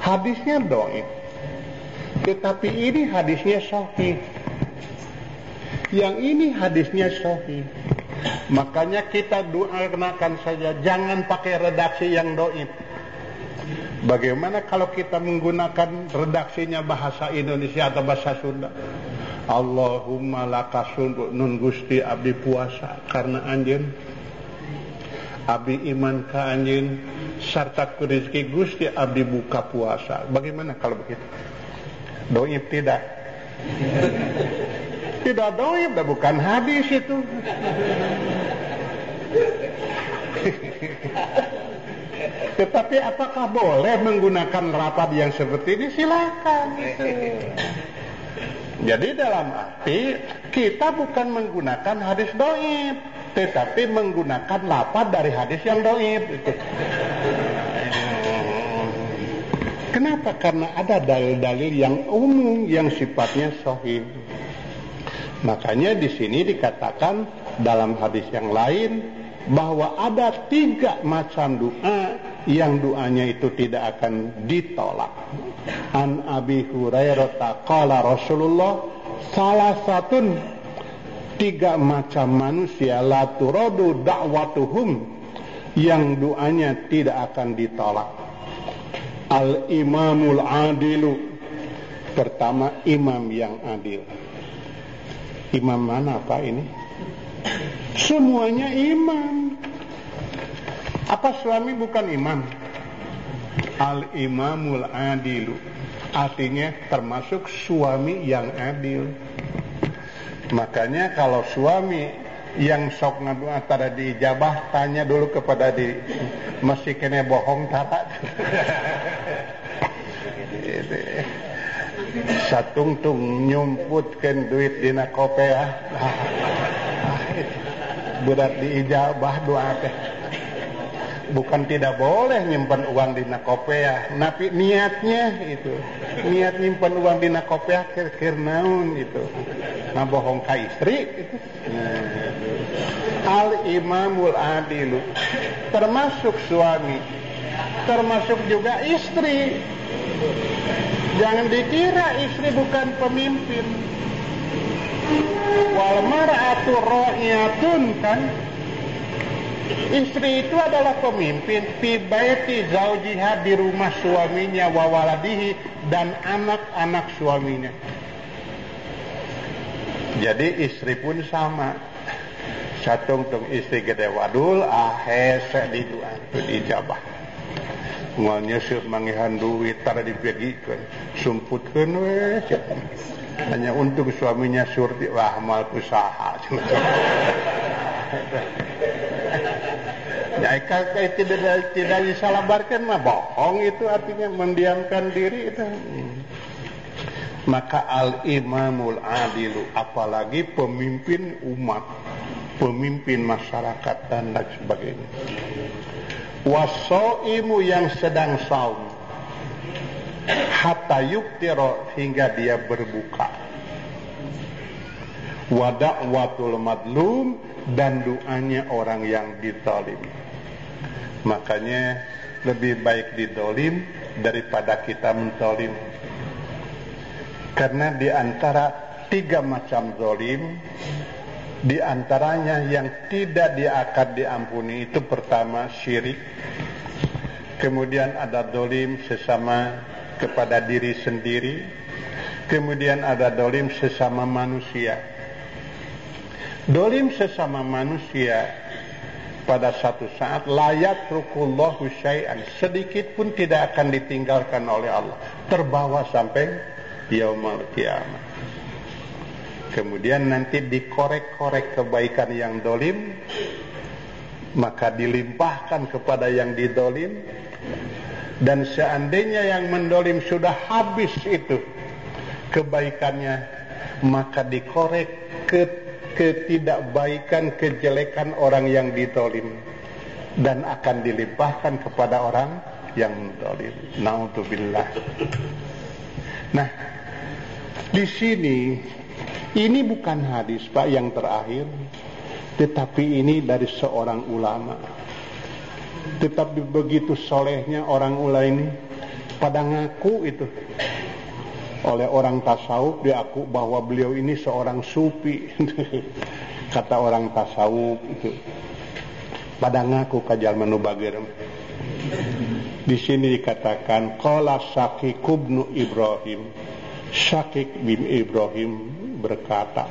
Hadisnya doib. Tetapi ini hadisnya sahih. Yang ini hadisnya sahih. Makanya kita doakan saja jangan pakai redaksi yang doib. Bagaimana kalau kita menggunakan redaksinya bahasa Indonesia atau bahasa Sunda? Allahumma lakasun nun gusti abdi puasa karena anjen abdi iman ka anjen serta rezeki gusti abdi buka puasa. Bagaimana kalau begitu? Doib tidak. [laughs] Tidak doib, bukan hadis itu. [laughs] Tetapi apakah boleh menggunakan rapat yang seperti ini? Silakan. [laughs] Jadi dalam arti kita bukan menggunakan hadis doib, tetapi menggunakan lapat dari hadis yang doib. Kenapa? Karena ada dalil-dalil yang umum yang sifatnya sahih. Makanya di sini dikatakan dalam hadis yang lain bahwa ada tiga macam doa yang doanya itu tidak akan ditolak. An Abi Hurairah qala Rasulullah salah satu tiga macam manusia la turadu da'watuhum yang doanya tidak akan ditolak. Al imamul adilu pertama imam yang adil. Imam mana Pak ini? Semuanya imam. Apa suami bukan imam? Al-imamul adilu. Artinya termasuk suami yang adil. Makanya kalau suami yang sok ngadu antara diijabah tanya dulu kepada di masih kena bohong tata [laughs] satungtung nyumputkan duit dina kopea berat diijabah doa teh. Bukan tidak boleh nyimpan uang di nakopea tapi niatnya itu. Niat nyimpan uang di nakopea kir naun itu. Nah bohong ka istri itu. Nah, al imamul adilu termasuk suami termasuk juga istri Jangan dikira istri bukan pemimpin. Wal mar'atu ra'iyatun kan. Istri itu adalah pemimpin fi baiti zaujiha di rumah suaminya wa waladihi dan anak-anak suaminya. Jadi istri pun sama. Satung tung istri gede wadul ahese di dijabah moal nyesut mangihan duit tara dipegikan sumputkan we hanya untuk suaminya surti wah mal usaha [laughs] ya kalau tidak tidak disalabarkan mah bohong itu artinya mendiamkan diri itu. Maka al imamul adilu apalagi pemimpin umat pemimpin masyarakat dan lain sebagainya wasoimu yang sedang saum. Hatta yuktiro hingga dia berbuka. Wada'watul madlum dan doanya orang yang ditolim makanya lebih baik didolim daripada kita mentolim karena di antara tiga macam zolim di antaranya yang tidak diakad diampuni itu pertama syirik. Kemudian ada dolim sesama kepada diri sendiri. Kemudian ada dolim sesama manusia. Dolim sesama manusia pada satu saat layak rukullahu syai'an sedikit pun tidak akan ditinggalkan oleh Allah terbawa sampai yaumul kiamat kemudian nanti dikorek-korek kebaikan yang dolim maka dilimpahkan kepada yang didolim. Dan seandainya yang mendolim sudah habis itu kebaikannya maka dikorek ke ketidakbaikan kejelekan orang yang didolim. Dan akan dilimpahkan kepada orang yang mendolim. Naudzubillah. Nah di sini ini bukan hadis Pak yang terakhir. Tetapi ini dari seorang ulama. Tetapi begitu solehnya orang ulama ini Pada ngaku itu. Oleh orang tasawuf Dia aku bahwa beliau ini seorang supi [laughs] Kata orang tasawuf itu. Pada ngaku kajal menubagir Di sini dikatakan Qala Sakikubnu Ibrahim. Syakik bin Ibrahim berkata,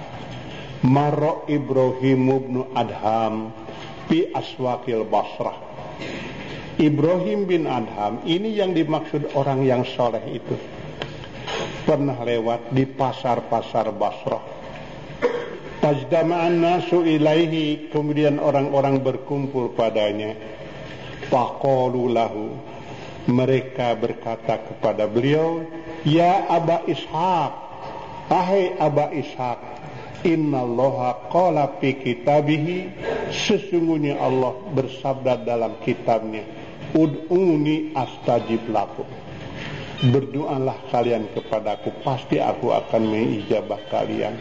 Maro Ibrahim bin Adham fi aswakil Basrah. Ibrahim bin Adham ini yang dimaksud orang yang soleh itu. Pernah lewat di pasar-pasar Basrah. Tajdama'an nasu ilaihi kemudian orang-orang berkumpul padanya. Faqalu lahu mereka berkata kepada beliau, "Ya Aba Ishaq, Ahai Aba Inna Allah qala fi kitabihi Sesungguhnya Allah bersabda dalam kitabnya Ud'uni astajib lakum Berdoalah kalian kepadaku Pasti aku akan mengijabah kalian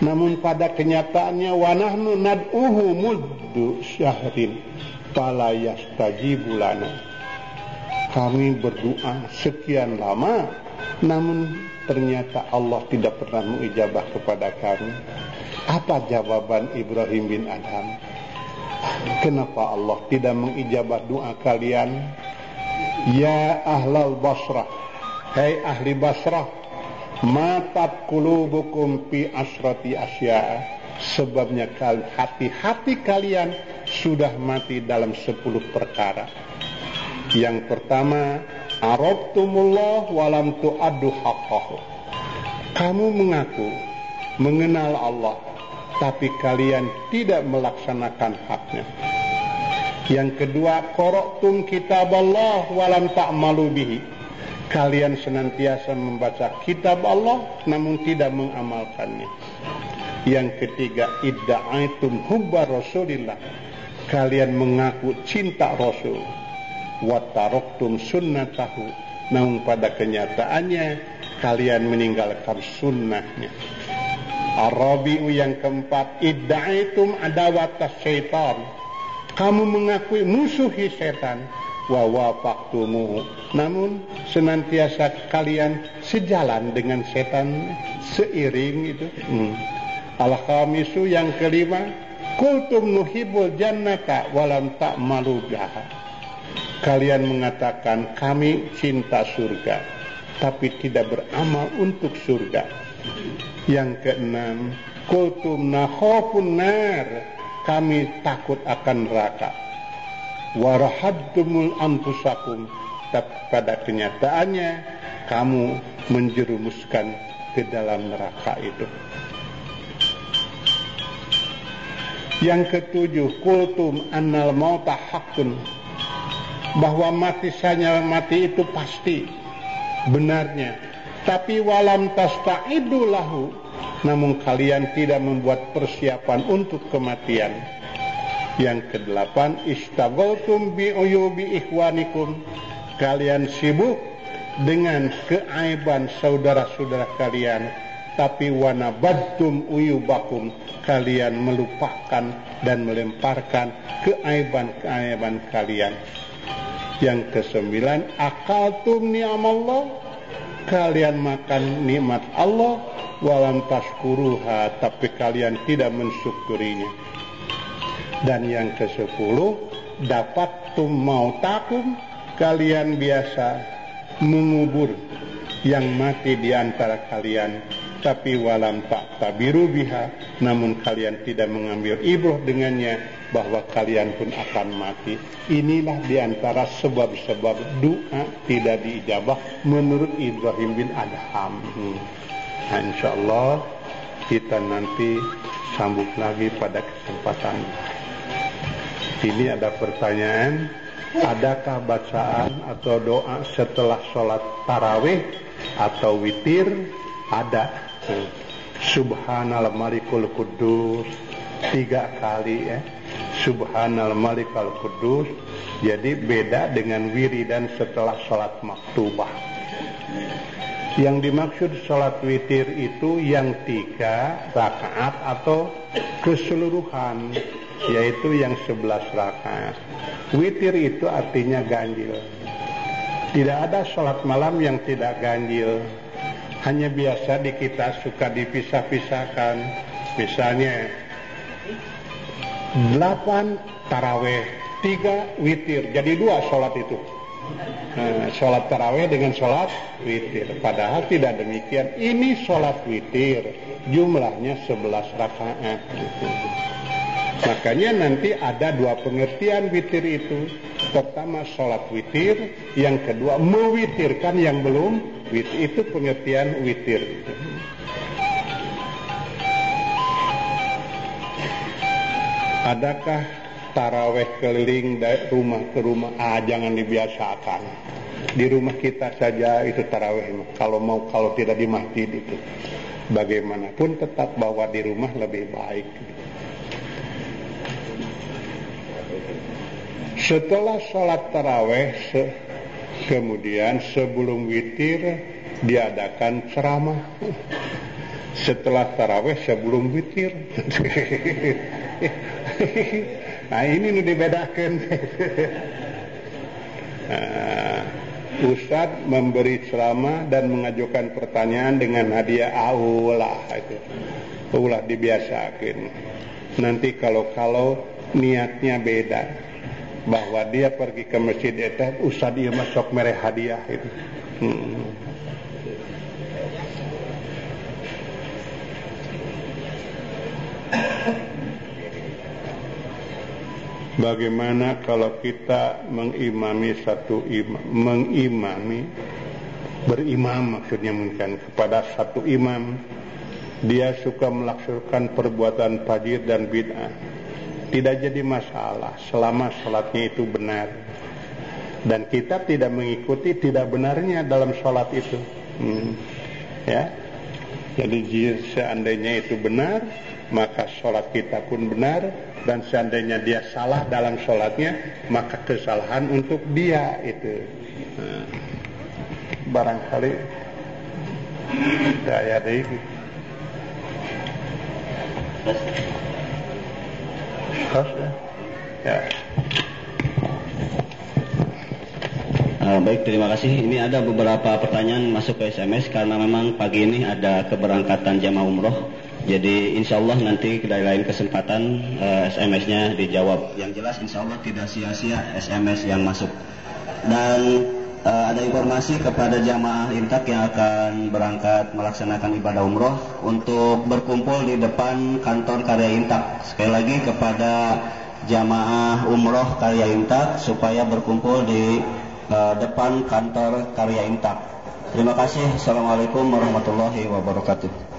Namun pada kenyataannya wanahnu nad'uhu muddu syahrin fala yastajibu lana. Kami berdoa sekian lama namun ternyata Allah tidak pernah mengijabah kepada kami. Apa jawaban Ibrahim bin Adham? Kenapa Allah tidak mengijabah doa kalian? Ya ahlal Basrah, hai ahli Basrah, matat kulubukum fi asrati asya sebabnya hati-hati kalian sudah mati dalam sepuluh perkara yang pertama arabtumullah walam tu'addu haqqahu kamu mengaku mengenal Allah tapi kalian tidak melaksanakan haknya yang kedua qara'tum kitab Allah walam ta'malu bihi kalian senantiasa membaca kitab Allah namun tidak mengamalkannya. Yang ketiga, idda'aitum hubba Rasulillah. Kalian mengaku cinta Rasul. Wa taroktum sunnatahu. Namun pada kenyataannya kalian meninggalkan sunnahnya. Arabi'u yang keempat, idda'aitum adawatas syaitan. Kamu mengakui musuhi setan wa wafaqtumu namun senantiasa kalian sejalan dengan setan seiring itu hmm. al khamisu yang kelima kultum nuhibul jannata walam ta'malu biha kalian mengatakan kami cinta surga tapi tidak beramal untuk surga. Yang keenam kultum nakhafun nar. Kami takut akan neraka. Warahadtumul anfusakum. Tapi pada kenyataannya kamu menjerumuskan ke dalam neraka itu. Yang ketujuh kultum annal mauta hakun bahwa mati saja mati itu pasti benarnya tapi walam tasta'idu lahu namun kalian tidak membuat persiapan untuk kematian yang kedelapan, istaghaltum bi uyubi ikhwanikum. Kalian sibuk dengan keaiban saudara-saudara kalian, tapi wanabadtum uyubakum. Kalian melupakan dan melemparkan keaiban-keaiban kalian. Yang kesembilan, akaltum ni'amallah. Kalian makan nikmat Allah walam taskuruha tapi kalian tidak mensyukurinya dan yang ke sepuluh dapat mautakum kalian biasa mengubur yang mati di antara kalian tapi walam tak tabiru biha namun kalian tidak mengambil ibrah dengannya bahwa kalian pun akan mati. Inilah di antara sebab-sebab doa tidak diijabah menurut Ibrahim bin Adham. Hmm. nah, insyaallah kita nanti sambung lagi pada kesempatan. Ini ada pertanyaan, adakah bacaan atau doa setelah sholat tarawih atau witir? Ada. Subhanal Malikul Kudus tiga kali ya. Subhanal Malikul Kudus. Jadi beda dengan wiridan setelah sholat maktubah. Yang dimaksud sholat witir itu yang tiga rakaat atau keseluruhan yaitu yang sebelas rakaat. Witir itu artinya ganjil. Tidak ada sholat malam yang tidak ganjil. Hanya biasa di kita suka dipisah-pisahkan. Misalnya delapan taraweh, tiga witir. Jadi dua sholat itu. Nah, sholat taraweh dengan sholat witir. Padahal tidak demikian. Ini sholat witir. Jumlahnya sebelas rakaat. Makanya nanti ada dua pengertian witir itu. Pertama sholat witir, yang kedua mewitirkan yang belum witir. Itu pengertian witir. Adakah taraweh keliling dari rumah ke rumah? Ah, jangan dibiasakan. Di rumah kita saja itu taraweh. Kalau mau, kalau tidak di masjid itu. Bagaimanapun tetap bahwa di rumah lebih baik. Setelah sholat taraweh, se kemudian sebelum witir diadakan ceramah. setelah taraweh sebelum witir. [laughs] nah ini nu dibedakan. [laughs] nah, Ustadz memberi ceramah dan mengajukan pertanyaan dengan hadiah aulah. Ulah dibiasakan. Nanti kalau-kalau niatnya beda bahwa dia pergi ke masjid itu usah dia masuk mereh hadiah itu. Hmm. Bagaimana kalau kita mengimami satu imam, mengimami berimam maksudnya mungkin kepada satu imam dia suka melaksanakan perbuatan fajir dan bid'ah tidak jadi masalah selama sholatnya itu benar. Dan kita tidak mengikuti tidak benarnya dalam sholat itu. Hmm. ya. Jadi seandainya itu benar maka sholat kita pun benar. Dan seandainya dia salah dalam sholatnya maka kesalahan untuk dia itu. Nah, barangkali daya deh khas ya, ya. Uh, baik, terima kasih. Ini ada beberapa pertanyaan masuk ke SMS karena memang pagi ini ada keberangkatan jamaah umroh jadi insya Allah nanti dari lain kesempatan uh, eh, SMS-nya dijawab. Yang jelas insya Allah tidak sia-sia SMS yang masuk. Dan uh, ada informasi kepada jamaah intak yang akan berangkat melaksanakan ibadah umroh untuk berkumpul di depan kantor karya intak. Sekali lagi kepada jamaah umroh karya intak supaya berkumpul di uh, depan kantor karya intak. Terima kasih. Assalamualaikum warahmatullahi wabarakatuh.